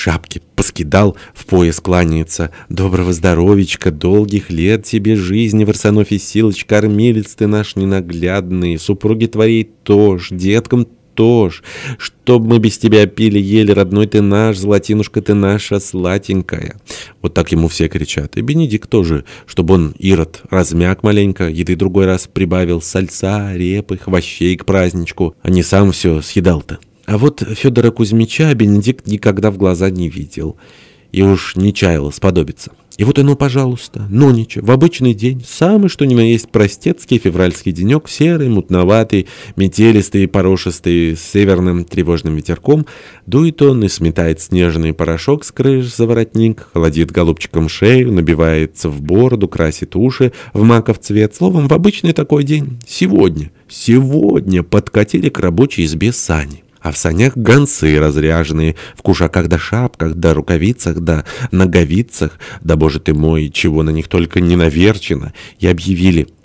шапки поскидал, в пояс кланяется. Доброго здоровичка, долгих лет тебе жизни, Варсонофий Силыч, кормилец ты наш ненаглядный, супруги твоей тоже, деткам тоже. Чтоб мы без тебя пили, ели, родной ты наш, золотинушка ты наша, сладенькая. Вот так ему все кричат. И Бенедикт тоже, чтобы он, Ирод, размяк маленько, еды другой раз прибавил, сальца, репы, хвощей к праздничку, а не сам все съедал-то. А вот Федора Кузьмича Бенедикт никогда в глаза не видел и уж не чаял сподобиться. И вот оно, пожалуйста, нонича, в обычный день, самый что ни на есть простецкий февральский денек, серый, мутноватый, метелистый, порошистый, с северным тревожным ветерком, дует он и сметает снежный порошок с крыш за воротник, холодит голубчиком шею, набивается в бороду, красит уши в маков цвет. Словом, в обычный такой день, сегодня, сегодня подкатили к рабочей избе сани а в санях гонцы разряженные, в кушаках да шапках, да рукавицах, да ноговицах, да, боже ты мой, чего на них только не наверчено, и объявили —